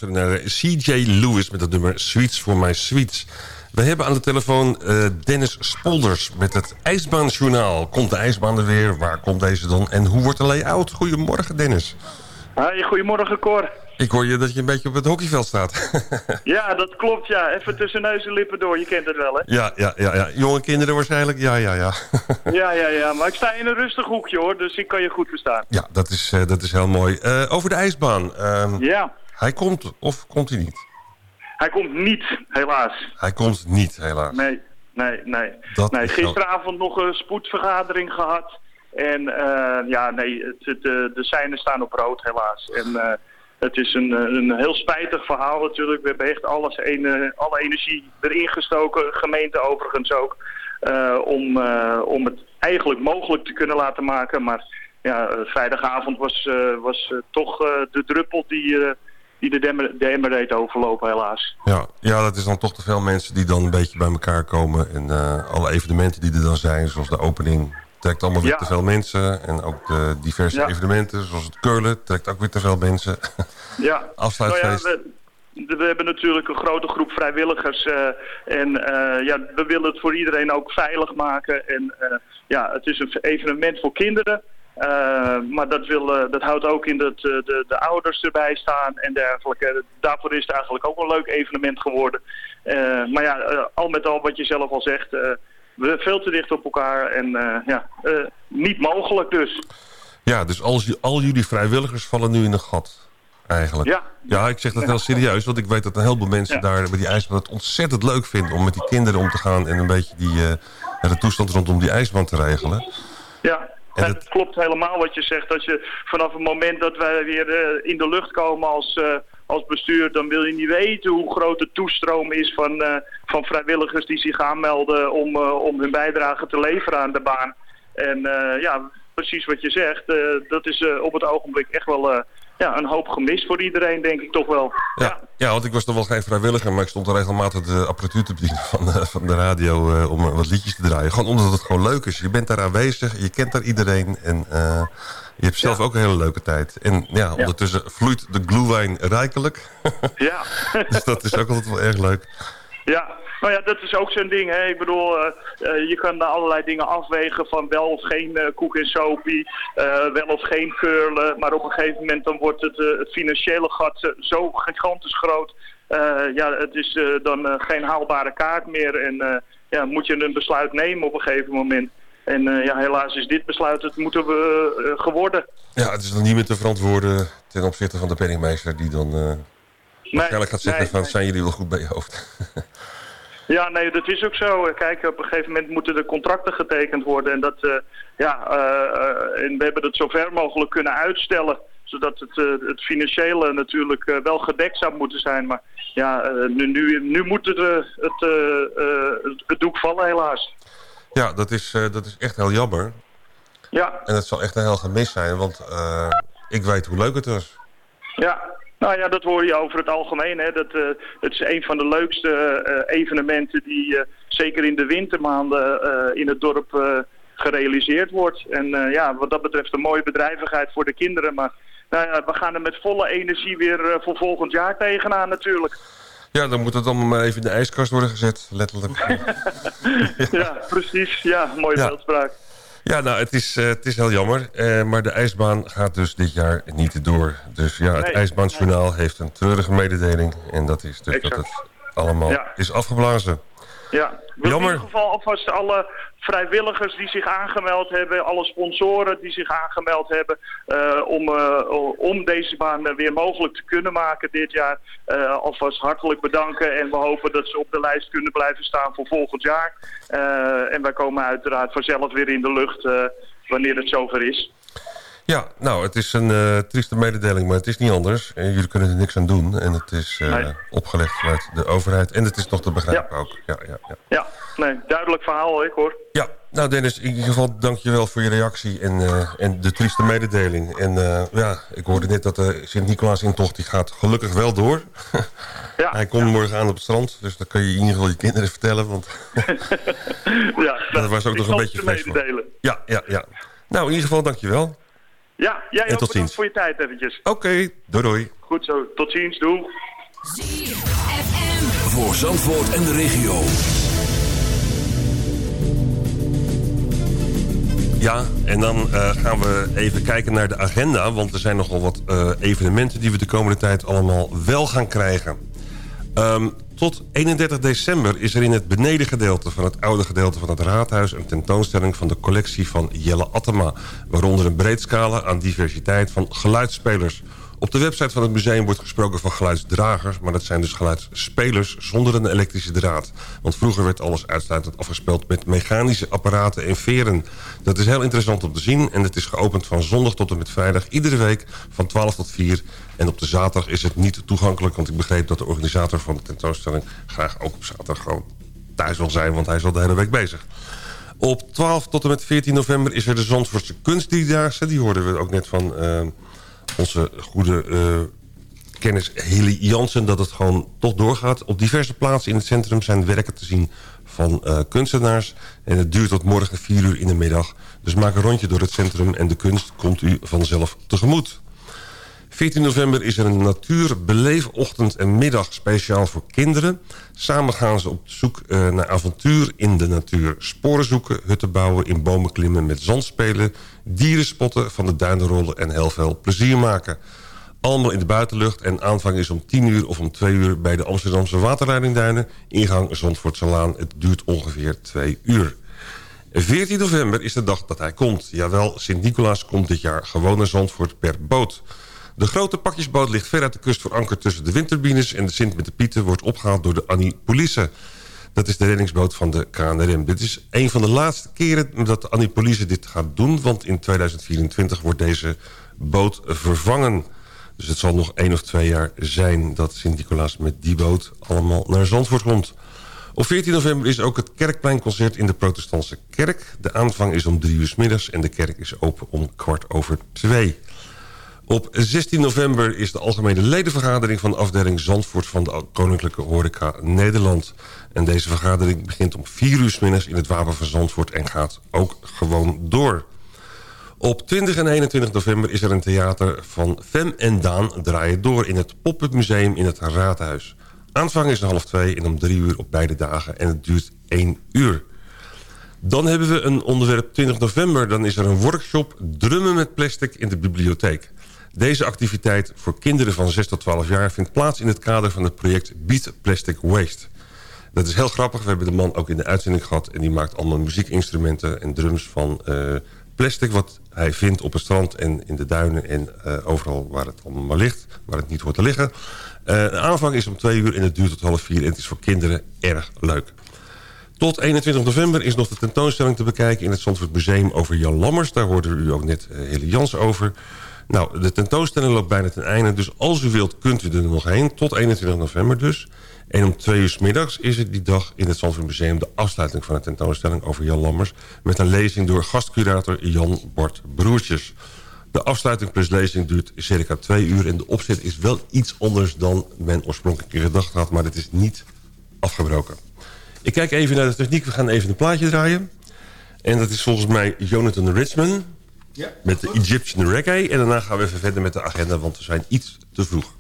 luisteren naar CJ Lewis met het nummer Sweets for My Sweets. We hebben aan de telefoon eh, Dennis Spolders met het IJsbaanjournaal. Komt de ijsbaan er weer? Waar komt deze dan? En hoe wordt de layout? Goedemorgen Dennis. Goedemorgen Cor. Ik hoor je dat je een beetje op het hockeyveld staat. (laughs) Ja, dat klopt ja. Even tussen neus en lippen door, je kent het wel hè. ja, ja, ja, ja. Jonge kinderen waarschijnlijk? Ja, ja, ja. (laughs) Ja, ja, ja. Maar ik sta in een rustig hoekje hoor, dus ik kan je goed verstaan. ja, dat is, eh, dat is heel mooi. Eh, over de ijsbaan. Ehm, Ja, Hij komt of komt hij niet? hij komt niet, helaas. Hij komt niet, helaas. Nee, nee, nee. Dat nee is gisteravond nog een spoedvergadering gehad. En eh, ja, nee, het, de, de seinen staan op rood helaas. En eh, het is een, eh, een heel spijtig verhaal natuurlijk. We hebben echt alles, een, alle energie erin gestoken, gemeente overigens ook. eh, om, eh, om het eigenlijk mogelijk te kunnen laten maken. Maar ja, eh, vrijdagavond was, eh, was eh, toch eh, de druppel die, eh, die de, demmer, de emmer deed overlopen helaas. Ja, ja, dat is dan toch te veel mensen die dan een beetje bij elkaar komen. En eh, alle evenementen die er dan zijn, zoals de opening, trekt allemaal weer Ja. te veel mensen. En ook de diverse Ja. evenementen, zoals het curlen, trekt ook weer te veel mensen. Ja, (laughs) Afsluitfeest. Nou ja, we, we hebben natuurlijk een grote groep vrijwilligers. eh, en eh, ja, we willen het voor iedereen ook veilig maken. En ja, het is een evenement voor kinderen. Eh, maar dat, wil, eh, dat houdt ook in dat eh, de, de ouders erbij staan en dergelijke. Daarvoor is het eigenlijk ook een leuk evenement geworden. Maar ja, al met al wat je zelf al zegt, we veel te dicht op elkaar en ja, niet mogelijk dus. Ja, dus al, al jullie vrijwilligers vallen nu in een gat, eigenlijk. Ja. Ja, ik zeg dat heel serieus, want ik weet dat een heleboel mensen Ja. daar bij die ijsbaan het ontzettend leuk vinden om met die kinderen om te gaan en een beetje die, de toestand rondom die ijsbaan te regelen. Ja, En het- klopt helemaal wat je zegt. Als je vanaf het moment dat wij weer eh, in de lucht komen als, eh, als bestuur, dan wil je niet weten hoe groot de toestroom is van, eh, van vrijwilligers die zich aanmelden om, om hun bijdrage te leveren aan de baan. En ja, precies wat je zegt, dat is op het ogenblik echt wel ja, een hoop gemis voor iedereen, denk ik toch wel. Ja, ja, want ik was nog wel geen vrijwilliger, maar ik stond er regelmatig de apparatuur te bedienen van, de- van de radio eh, om eh, wat liedjes te draaien. Gewoon omdat het gewoon leuk is. Je bent daar aanwezig, je kent daar iedereen en eh, je hebt zelf Ja. ook een hele leuke tijd. En ja, ondertussen vloeit de glühwein rijkelijk. Ja. (laughs) dus dat is ook altijd wel erg leuk. Ja, nou ja, dat is ook zo'n ding. Hè. Ik bedoel, eh, eh, je kan allerlei dingen afwegen van wel of geen eh, koek en sopie, wel of geen curlen. Maar op een gegeven moment dan wordt het, het financiële gat zo gigantisch groot. Ja, het is dan geen haalbare kaart meer en ja, moet je een besluit nemen op een gegeven moment. En ja, helaas is dit besluit het moeten we geworden. Ja, het is dan niet meer te verantwoorden ten opzichte van de penningmeester die dan waarschijnlijk gaat zeggen nee, van nee. zijn jullie wel goed bij je hoofd. (laughs) Ja, nee, dat is ook zo. Kijk, op een gegeven moment moeten de contracten getekend worden. En, dat, eh, ja, eh, eh, en we hebben dat zo ver mogelijk kunnen uitstellen. Zodat het, het financiële natuurlijk wel gedekt zou moeten zijn. Maar ja, nu, nu, nu moet het, het, het, doek vallen helaas. Ja, dat is, dat is echt heel jammer. Ja, En het zal echt een heel gemis zijn, want ik weet hoe leuk het was. Ja, nou ja, dat hoor je over het algemeen. Hè. Dat, eh, het is een van de leukste eh, evenementen die eh, zeker in de wintermaanden in het dorp gerealiseerd wordt. En ja, wat dat betreft een mooie bedrijvigheid voor de kinderen. Maar nou ja, we gaan er met volle energie weer voor volgend jaar tegenaan natuurlijk. Ja, dan moet het allemaal maar even in de ijskast worden gezet, letterlijk. (laughs) (laughs) ja, precies. Ja, mooie Ja. beeldspraak. Ja, nou, het is, eh, het is heel jammer. eh, maar de ijsbaan gaat dus dit jaar niet door. Dus ja, het Nee. ijsbaansjournaal heeft een treurige mededeling. En dat is dus dat het allemaal Ja. is afgeblazen. Ja, ik wil Jammer. in ieder geval alvast alle vrijwilligers die zich aangemeld hebben, alle sponsoren die zich aangemeld hebben, eh, om, eh, om deze baan weer mogelijk te kunnen maken dit jaar, eh, alvast hartelijk bedanken. En we hopen dat ze op de lijst kunnen blijven staan voor volgend jaar. En wij komen uiteraard vanzelf weer in de lucht wanneer het zover is. Ja, nou, het is een eh, trieste mededeling, maar het is niet anders. En jullie kunnen er niks aan doen. En het is eh, Nee. opgelegd vanuit de overheid. En het is nog te begrijpen ook. Ja, ja, ja. Ja, nee, duidelijk verhaal, ik hoor. ja, nou Dennis, in ieder geval dank je wel voor je reactie en, eh, en de trieste mededeling. En eh, ja, ik hoorde net dat de Sint-Nicolaas-intocht, die gaat gelukkig wel door. (laughs) Ja, Hij komt morgen aan op het strand, dus dan kun je in ieder geval je kinderen vertellen. Want (laughs) ja (laughs) dat was ook nog een beetje mededelen. ja, ja, ja. Nou, in ieder geval dank je wel. Ja, jij En ook tot ziens. voor je tijd eventjes. Oké, doei doei. Goed zo, tot ziens, doei. ZFM. Voor Zandvoort en de regio. Ja, en dan eh, gaan we even kijken naar de agenda. Want er zijn nogal wat eh, evenementen die we de komende tijd allemaal wel gaan krijgen. Ehm, tot 31 december is er in het benedengedeelte van het oude gedeelte van het raadhuis... een tentoonstelling van de collectie van Jelle Attema. Waaronder een breed scala aan diversiteit van geluidsspelers. Op de website van het museum wordt gesproken van geluidsdragers... maar dat zijn dus geluidsspelers zonder een elektrische draad. Want vroeger werd alles uitsluitend afgespeeld met mechanische apparaten en veren. Dat is heel interessant om te zien en het is geopend van zondag tot en met vrijdag... iedere week van 12 tot 4. En op de zaterdag is het niet toegankelijk... want ik begreep dat de organisator van de tentoonstelling... graag ook op zaterdag gewoon thuis wil zijn... want hij is al de hele week bezig. Op 12 tot en met 14 november is er de Zandvoortse Kunstdriedaagse. Die hoorden we ook net van eh, onze goede eh, kennis Hilly Jansen... dat het gewoon toch doorgaat. Op diverse plaatsen in het centrum zijn werken te zien van eh, kunstenaars. En het duurt tot morgen 4 uur in de middag. Dus maak een rondje door het centrum en de kunst komt u vanzelf tegemoet. 14 november is er een natuurbeleefochtend en middag speciaal voor kinderen. Samen gaan ze op zoek eh, naar avontuur in de natuur. Sporen zoeken, hutten bouwen, in bomen klimmen met zand spelen... dieren spotten, van de duinen rollen en heel veel plezier maken. Allemaal in de buitenlucht en aanvang is om 10 uur of om 2 uur... bij de Amsterdamse waterleidingduinen, ingang Zandvoortselaan. Het duurt ongeveer 2 uur. 14 november is de dag dat hij komt. Jawel, Sint-Nicolaas komt dit jaar gewoon naar Zandvoort per boot. De grote pakjesboot ligt ver uit de kust voor anker tussen de windturbines... en de Sint met de Pieten wordt opgehaald door de Annie Police. Dat is de reddingsboot van de KNRM. Dit is een van de laatste keren dat Annie Police dit gaat doen... want in 2024 wordt deze boot vervangen. Dus het zal nog één of twee jaar zijn dat Sint-Nicolaas met die boot allemaal naar Zandvoort komt. Op 14 november is ook het Kerkpleinconcert in de protestantse kerk. De aanvang is om drie uur 's middags en de kerk is open om kwart over twee. Op 16 november is de algemene ledenvergadering van de afdeling Zandvoort van de Koninklijke Horeca Nederland. En deze vergadering begint om 4 uur middags in het Wapen van Zandvoort en gaat ook gewoon door. Op 20 en 21 november is er een theater van Fem en Daan draaien door... in het Pop-up Museum in het Raadhuis. Aanvang is half twee en om drie uur op beide dagen en het duurt één uur. Dan hebben we een onderwerp 20 november. Dan is er een workshop drummen met plastic in de bibliotheek. Deze activiteit voor kinderen van 6 tot 12 jaar... vindt plaats in het kader van het project Beat Plastic Waste. Dat is heel grappig. We hebben de man ook in de uitzending gehad... en die maakt allemaal muziekinstrumenten en drums van eh, plastic... wat hij vindt op het strand en in de duinen... en eh, overal waar het allemaal ligt, waar het niet hoort te liggen. Eh, de aanvang is om twee uur en het duurt tot half vier... en het is voor kinderen erg leuk. Tot 21 november is nog de tentoonstelling te bekijken... in het Zandvoort Museum over Jan Lammers. Daar hoorde u ook net Hille Jans over. Nou, de tentoonstelling loopt bijna ten einde. Dus als u wilt, kunt u er nog heen. Tot 21 november dus. En om twee uur middags is het die dag in het Zandvoort Museum... de afsluiting van de tentoonstelling over Jan Lammers... met een lezing door gastcurator Jan Bart Broertjes. De afsluiting plus lezing duurt circa twee uur... en de opzet is wel iets anders dan men oorspronkelijk gedacht had... maar het is niet afgebroken. Ik kijk even naar de techniek. We gaan even een plaatje draaien. En dat is volgens mij Jonathan Richman... met de Egyptian Reggae. En daarna gaan we even verder met de agenda... want we zijn iets te vroeg.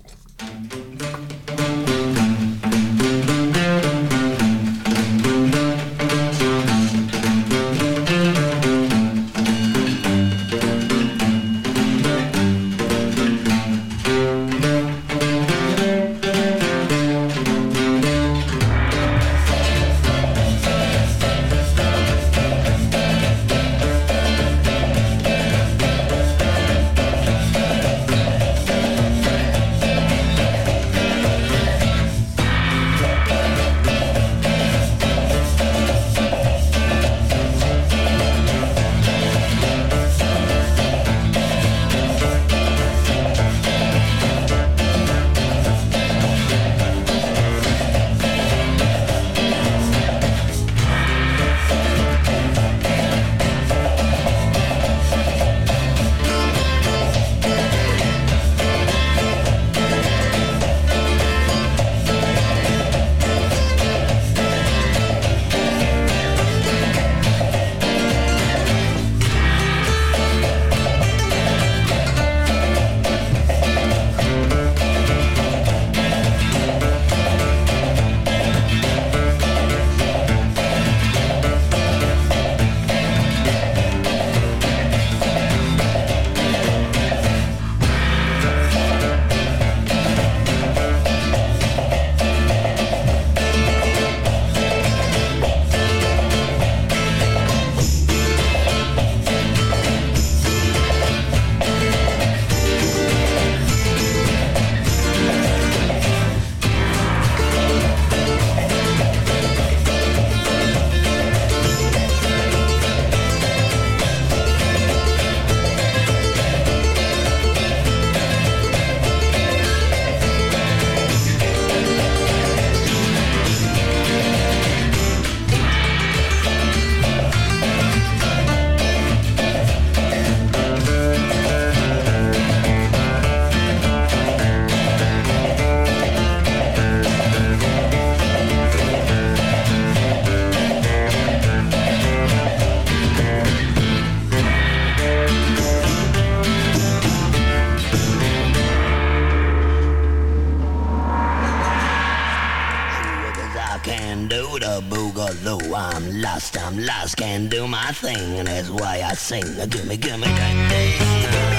Thing, and that's why I sing. Gimme, gimme that thing.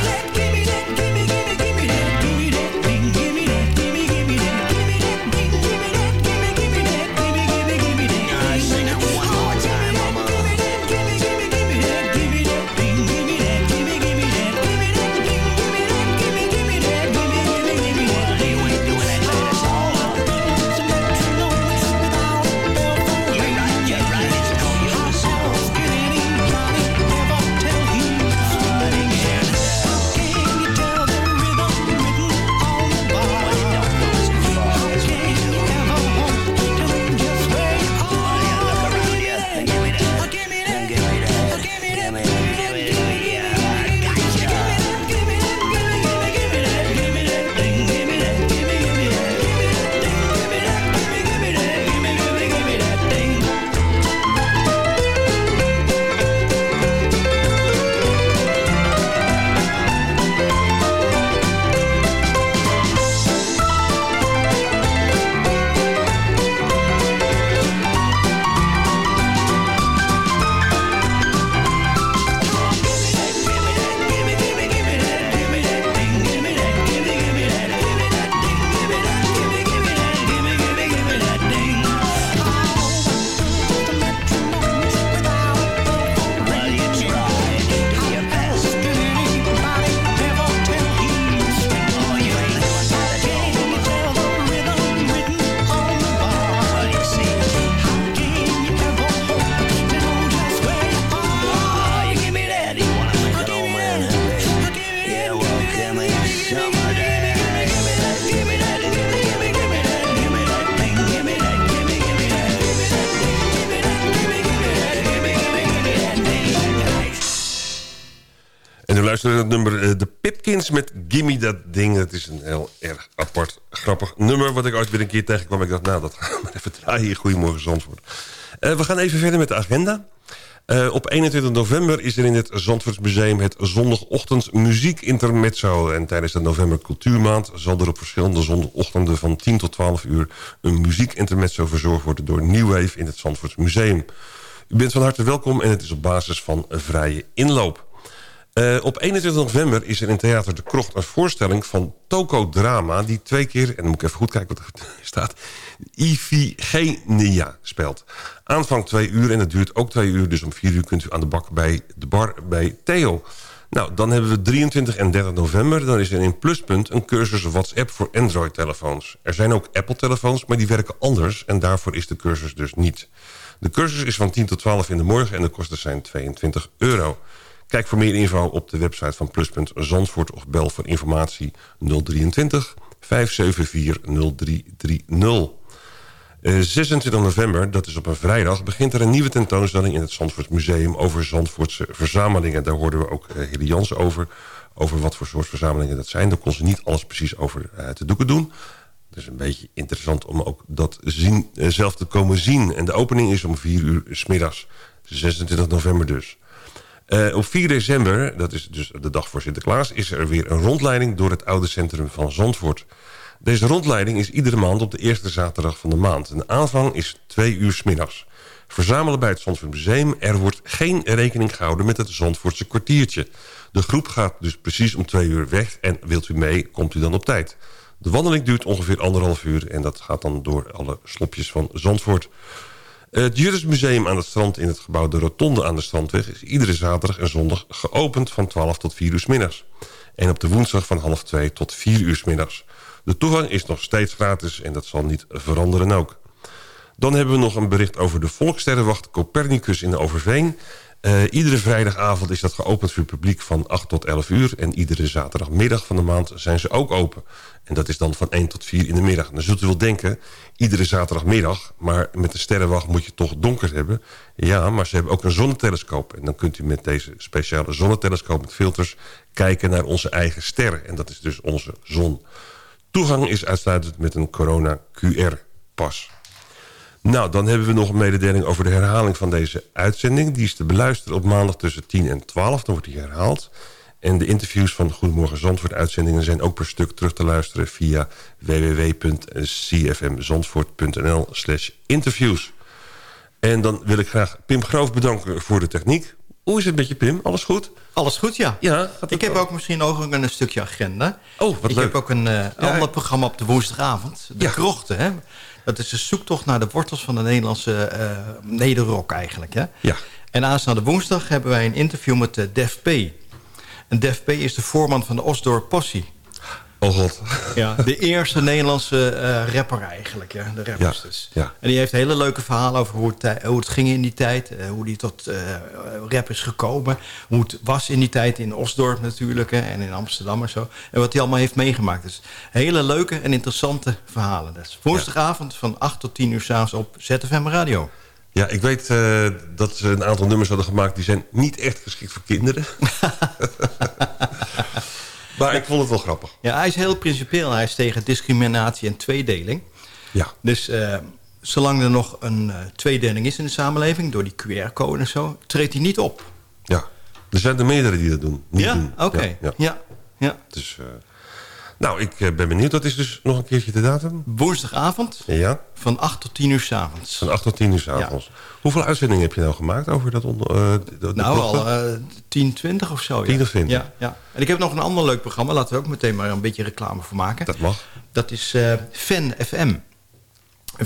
Gimme Dat Ding. Het is een heel erg apart, grappig nummer... wat ik ooit weer een keer tegenkwam. Ik dacht, nou, dat gaan we (laughs) even draaien hier. Goedemorgen, Zandvoort. Eh, we gaan even verder met de agenda. Eh, op 21 november is er in het Zandvoortsmuseum het zondagochtend muziek intermezzo. En tijdens de november cultuurmaand zal er op verschillende zondagochtenden van 10 tot 12 uur een muziek intermezzo verzorgd worden door New Wave in het Zandvoortsmuseum. U bent van harte welkom en het is op basis van vrije inloop. Uh, op 21 november is er in Theater de Krocht een voorstelling van Toko Drama... die twee keer, en dan moet ik even goed kijken wat er (laughs) staat... Iphigenia speelt. Aanvang twee uur en het duurt ook twee uur... dus om vier uur kunt u aan de bak bij de bar bij Theo. Nou, dan hebben we 23 en 30 november. Dan is er in Pluspunt een cursus WhatsApp voor Android-telefoons. Er zijn ook Apple-telefoons, maar die werken anders... en daarvoor is de cursus dus niet. De cursus is van 10 tot 12 in de morgen en de kosten zijn 22 euro. Kijk voor meer info op de website van Pluspunt Zandvoort... of bel voor informatie 023 574 0330. Uh, 26 november, dat is op een vrijdag... begint er een nieuwe tentoonstelling in het Zandvoort Museum... over Zandvoortse verzamelingen. Daar hoorden we ook uh, Heli Jans over... over wat voor soort verzamelingen dat zijn. Daar kon ze niet alles precies over uh, te doeken doen. Het is een beetje interessant om ook dat zien, uh, zelf te komen zien. En de opening is om 4 uur s middags. 26 november dus. Uh, op 4 december, dat is dus de dag voor Sinterklaas... is er weer een rondleiding door het oude centrum van Zandvoort. Deze rondleiding is iedere maand op de eerste zaterdag van de maand. De aanvang is 2 uur s middags. Verzamelen bij het Zandvoort Museum. Er wordt geen rekening gehouden met het Zandvoortse kwartiertje. De groep gaat dus precies om 2 uur weg. En wilt u mee, komt u dan op tijd. De wandeling duurt ongeveer anderhalf uur... en dat gaat dan door alle slopjes van Zandvoort... Het Jurismuseum aan het strand in het gebouw De Rotonde aan de Strandweg... is iedere zaterdag en zondag geopend van 12 tot 4 uur middags. En op de woensdag van half 2 tot 4 uur middags. De toegang is nog steeds gratis en dat zal niet veranderen ook. Dan hebben we nog een bericht over de Volkssterrenwacht Copernicus in de Overveen. Uh, iedere vrijdagavond is dat geopend voor het publiek van 8 tot 11 uur. En iedere zaterdagmiddag van de maand zijn ze ook open. En dat is dan van 1 tot 4 in de middag. Dan zult u wel denken, iedere zaterdagmiddag... maar met de sterrenwacht moet je toch donker hebben. Ja, maar ze hebben ook een zonnetelescoop. En dan kunt u met deze speciale zonnetelescoop met filters... kijken naar onze eigen sterren. En dat is dus onze zon. Toegang is uitsluitend met een corona QR-pas. Nou, dan hebben we nog een mededeling over de herhaling van deze uitzending. Die is te beluisteren op maandag tussen 10 en 12. Dan wordt die herhaald. En de interviews van Goedemorgen Zandvoort uitzendingen... zijn ook per stuk terug te luisteren via www.cfmzandvoort.nl slash interviews. En dan wil ik graag Pim Groof bedanken voor de techniek. Hoe is het met je, Pim? Alles goed? Alles goed, ja. ja ik heb ook misschien ook een stukje agenda. Oh, wat ik leuk. heb ook een uh, ja, ander programma op de woensdagavond. De Ja. Krochten, hè. Dat is de zoektocht naar de wortels van de Nederlandse uh, nederrock eigenlijk, hè. Ja. En aanstaande woensdag hebben wij een interview met uh, Def P. En Def P is de voorman van de Osdorp Possie. Oh god. Ja, (laughs) de eerste Nederlandse uh, rapper eigenlijk, ja, de rappers Ja, dus. ja. En die heeft hele leuke verhalen over hoe het, hoe het ging in die tijd. Uh, hoe die tot uh, rap is gekomen. Hoe het was in die tijd in Osdorp natuurlijk. Hè, en in Amsterdam en zo. En wat hij allemaal heeft meegemaakt. Dus hele leuke en interessante verhalen. Dus woensdagavond van 8 tot 10 uur s'avonds op ZFM Radio. Ja, ik weet dat ze een aantal nummers hadden gemaakt... die zijn niet echt geschikt voor kinderen. (laughs) (laughs) maar ik vond het wel grappig. Ja, hij is heel principieel. Hij is tegen discriminatie en tweedeling. Ja. Dus uh, zolang er nog een uh, tweedeling is in de samenleving... door die QR-code en zo, treedt hij niet op. Ja, er zijn er meerdere die dat doen. Niet ja, oké. Okay. Ja, ja. ja. Dus, uh, nou, ik ben benieuwd. Dat is dus nog een keertje de datum. Woensdagavond. Ja. Van 8 tot 10 uur s'avonds. Van 8 tot 10 uur s'avonds. Ja. Hoeveel uitzendingen heb je nou gemaakt over dat onder, uh, de, Nou, al uh, 10, 20 of zo. 10 ja. of 20? Ja, ja. En ik heb nog een ander leuk programma. Laten we ook meteen maar een beetje reclame voor maken. Dat mag. Dat is uh, Fan FM.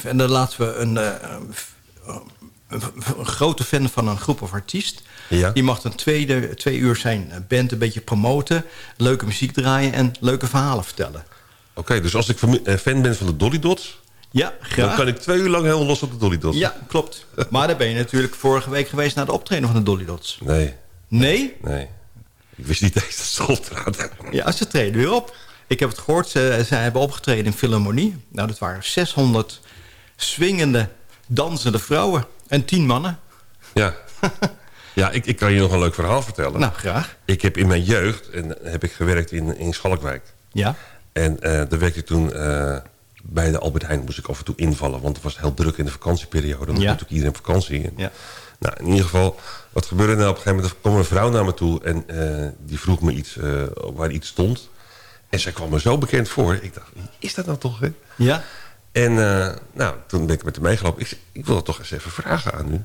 En daar laten we een, een, een, grote fan van een groep of artiest. Ja. Die mag dan tweede, twee uur zijn band een beetje promoten. Leuke muziek draaien en leuke verhalen vertellen. Oké, okay, dus als ik fan ben van de Dolly Dots... Ja, graag. Dan kan ik twee uur lang helemaal los op de Dolly Dots. Ja, klopt. Maar dan ben je natuurlijk vorige week geweest naar de optreden van de Dolly Dots. Nee. Nee? Nee. Ik wist niet (laughs) eens dat ze optraden. Ja, ze treden weer op. Ik heb het gehoord, ze, ze hebben opgetreden in Philharmonie. Nou, dat waren 600 swingende, dansende vrouwen. En 10 mannen. Ja. (laughs) Ja, ik, ik kan je nog een leuk verhaal vertellen. Nou, graag. Ik heb in mijn jeugd en heb ik gewerkt in, in Schalkwijk. Ja. En eh daar werkte ik toen eh, bij de Albert Heijn. Moest ik af en toe invallen, want het was heel druk in de vakantieperiode. Dan Ja. natuurlijk iedereen op vakantie. En, Ja. Nou, in ieder geval, wat gebeurde nou op een gegeven moment? Kwam een vrouw naar me toe en eh, die vroeg me iets eh, waar iets stond. En zij kwam me zo bekend voor. Ik dacht, is dat nou toch? Hè? Ja. En eh, nou, toen ben ik met haar meegelopen. Ik, ik wil dat toch eens even vragen aan u.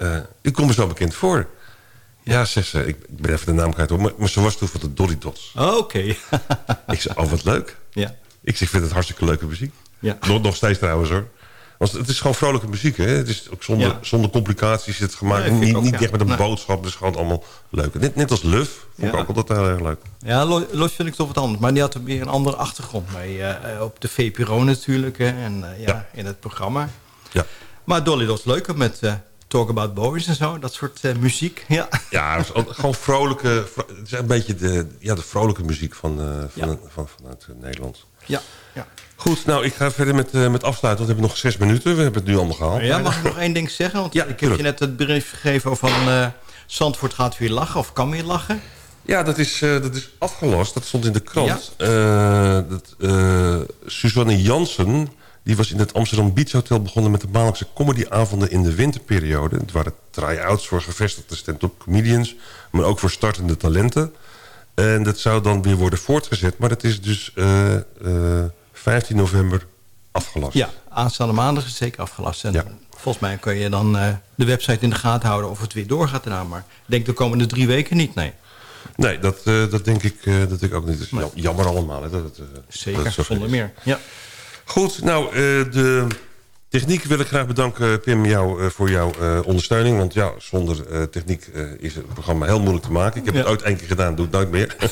Eh, u komt me zo bekend voor. Ja, zegt ze. Ik, ik ben even de naam kwijt. Maar, maar ze was toen van de Dolly Dots. Oh, Oké. (laughs) Ik zei, oh wat leuk. ja. Ik zeg, ik vind het hartstikke leuke muziek. Ja. Nog, nog steeds trouwens hoor. Want het is gewoon vrolijke muziek. Hè? Het is ook zonder, Ja. zonder complicaties. Het gemaakt Nee, niet, ook, niet ja. echt met een Nee. boodschap. Het is gewoon allemaal leuk. Net, net als Luf. Vond ik ook altijd heel erg leuk. Ja, Lo- Los vind ik toch wat anders. Maar die had er weer een andere achtergrond mee. eh, op de VPRO natuurlijk. Hè, en eh, ja, in het programma. Ja. Maar Dolly was leuker met eh, Talk About Boys en zo. Dat soort eh, muziek. (laughs) Ja. Ja, gewoon vrolijke... vro- Het is een beetje de, ja, de vrolijke muziek van, eh, van, Ja. van, vanuit eh, Nederland. Ja. ja. Goed, nou, ik ga verder met, met afsluiten. Want we hebben nog zes minuten. We hebben het nu allemaal gehaald. Ja, mag ik nog één ding zeggen? Want Ja, ik heb tuurlijk. je net het brief gegeven van... Zandvoort gaat weer lachen of kan weer lachen. Ja, dat is, dat is afgelast. Dat stond in de krant. Dat, Suzanne Jansen die was in het Amsterdam Beach Hotel begonnen... met de maandelijkse comedyavonden in de winterperiode. Het waren try-outs voor gevestigde stand-up comedians... maar ook voor startende talenten. En dat zou dan weer worden voortgezet. Maar dat is dus eh, eh, 15 november afgelast. Ja, aanstaande maandag is zeker afgelast. En Ja. volgens mij kun je dan eh, de website in de gaten houden... of het weer doorgaat daarna. Maar ik denk de komende drie weken niet, nee. Nee, dat, eh, dat, denk ik, eh, dat ik ook niet. Jammer allemaal. Hè, dat eh, Zeker, zonder meer. Ja. Goed, nou, eh, de techniek wil ik graag bedanken, Pim, jou, eh, voor jouw eh, ondersteuning. Want ja, zonder eh, techniek eh, is het programma heel moeilijk te maken. Ik heb Ja. het ooit één keer gedaan, doe het nooit meer. (laughs)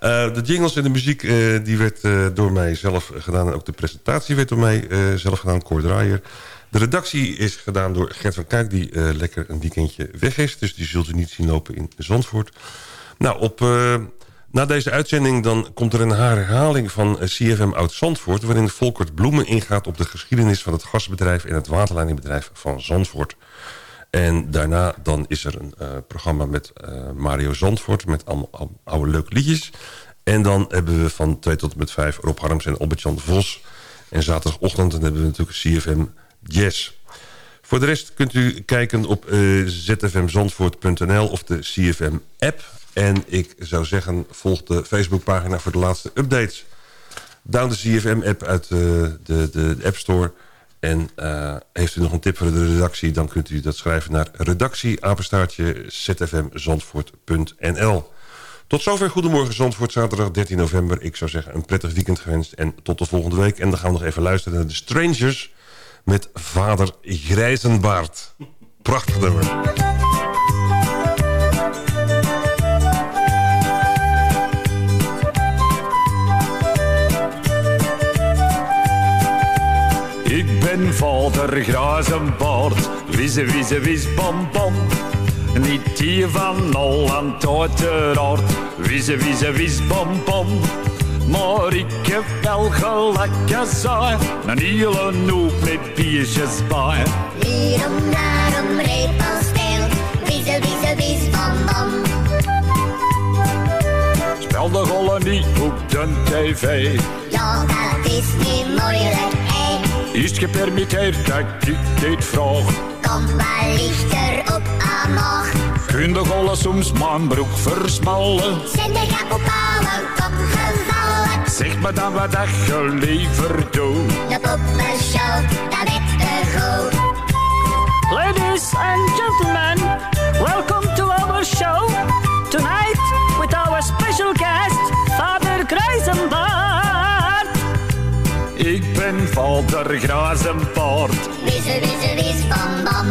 Eh, de jingles en de muziek eh, die werd eh, door mij zelf gedaan. En ook de presentatie werd door mij eh, zelf gedaan, Cor Draaier. De redactie is gedaan door Gert van Kuik, die eh, lekker een weekendje weg is. Dus die zult u niet zien lopen in Zandvoort. Nou, op, eh, na deze uitzending dan komt er een herhaling van eh, CFM Oud-Zandvoort... waarin Volkert Bloemen ingaat op de geschiedenis van het gasbedrijf... en het waterleidingbedrijf van Zandvoort. En daarna dan is er een eh, programma met eh, Mario Zandvoort... met allemaal ou- oude leuke liedjes. En dan hebben we van 2 tot en met 5 Rob Harms en Albert-Jan Vos. En zaterdagochtend dan hebben we natuurlijk CFM Jazz... Voor de rest kunt u kijken op eh, zfmzandvoort.nl of de CFM-app. En ik zou zeggen, volg de Facebookpagina voor de laatste updates. Down de CFM-app uit eh, de, de, de App Store. En eh, heeft u nog een tip voor de redactie... dan kunt u dat schrijven naar redactieapenstaartje zfmzandvoort.nl. Tot zover Goedemorgen Zandvoort, zaterdag 13 november. Ik zou zeggen, een prettig weekend gewenst. En tot de volgende week. En dan gaan we nog even luisteren naar de Strangers met vader Grijzenbaard. Prachtig nummer. Ben vader Grazenbaard, wisse wisse wis bam bam. Niet die van Holland uiteraard, wisse wisse wis bam bam. Maar ik heb wel gelijk saai, een hele hoop met biertjes bij. Hierom, daarom, reep als stil. Wieze, wieze, wies, bam, bam. Spel de rollen niet op de tv. Ja, dat is niet moeilijk, Is het gepermitteerd dat ik dit vraag? Kom maar lichter op amor. Kun de gollen soms mijn broek versmallen? Zijn de op alle kop gevallen. Zeg me dan wat dat je liever doet. De poppenshow, dat werd te goed. Ladies and gentlemen, welcome to our show. Tonight, with our special guest, Ik ben vader Grazenpaard, Wieze, wieze, wies, bam, bam.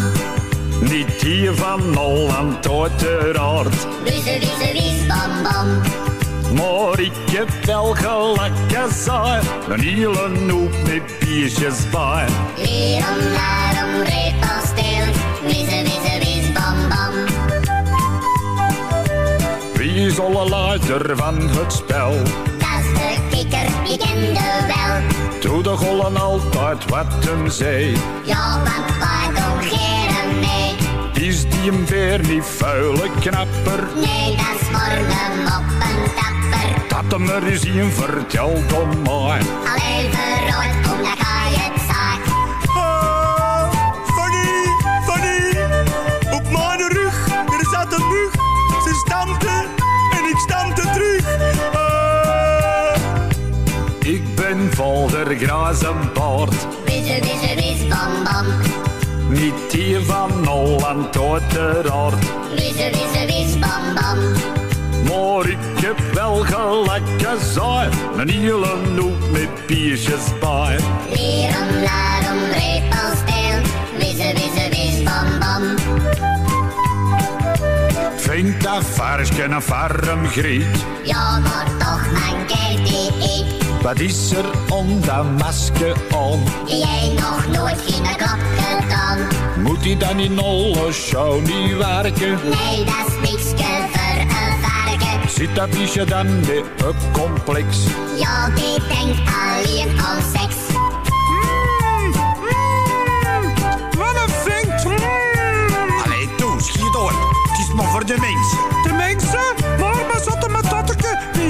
niet die van Holland uiteraard. Wieze, wieze, wies, bam, bam. Maar ik heb wel gelijk saai, een hele hoop met biertjes bij. Hierom, daarom, reep als stil. Wieze, wieze, wies, bam, bam. Wie is alle leider van het spel? Dat is de kikker, die kende wel. Doe de gollen altijd wat hem zei. Ja, wij doen geren mee. Is die hem weer niet vuile knapper. Nee, dat is morgen moppentapper. Dat hem er eens zien vertelt om mij. Al even rood, kom ga vol der grazenbaard. Wisse, wisse, wis, bam, bam. Niet die van Holland uiteraard. Wisse, wisse, wis, bam, bam. Maar ik heb wel gelijk gezaaid. Een hele noot met biertjes bij. Lierom, larom, repelsteel. Wisse, wisse, wis, bam, bam. Vind dat varken een farm griet. Ja, maar toch mijn. Wat is er onder masker aan? Jij nog nooit geen klap gedaan. Moet hij dan in alle show niet werken? Nee, dat is niks voor een varken. Zit dat biesje dan met een complex? Ja, die denkt alleen aan seks. Wat een vink. Allee, toe, schiet door. Het is maar voor de mensen. De mensen,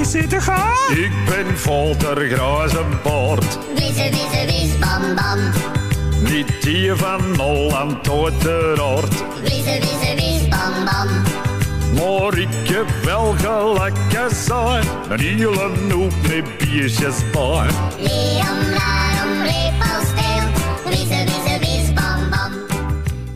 zitten gaan? Ik ben vol ter grazenbaard. Wisse, wisse, wis, bam, bam. Niet die van Holland uiteraard. Wisse, wisse, wis, bam, bam. Maar ik heb wel gelijk gezaaid. Een hele noot met biertjes bij. Leom, larom, repelsteel.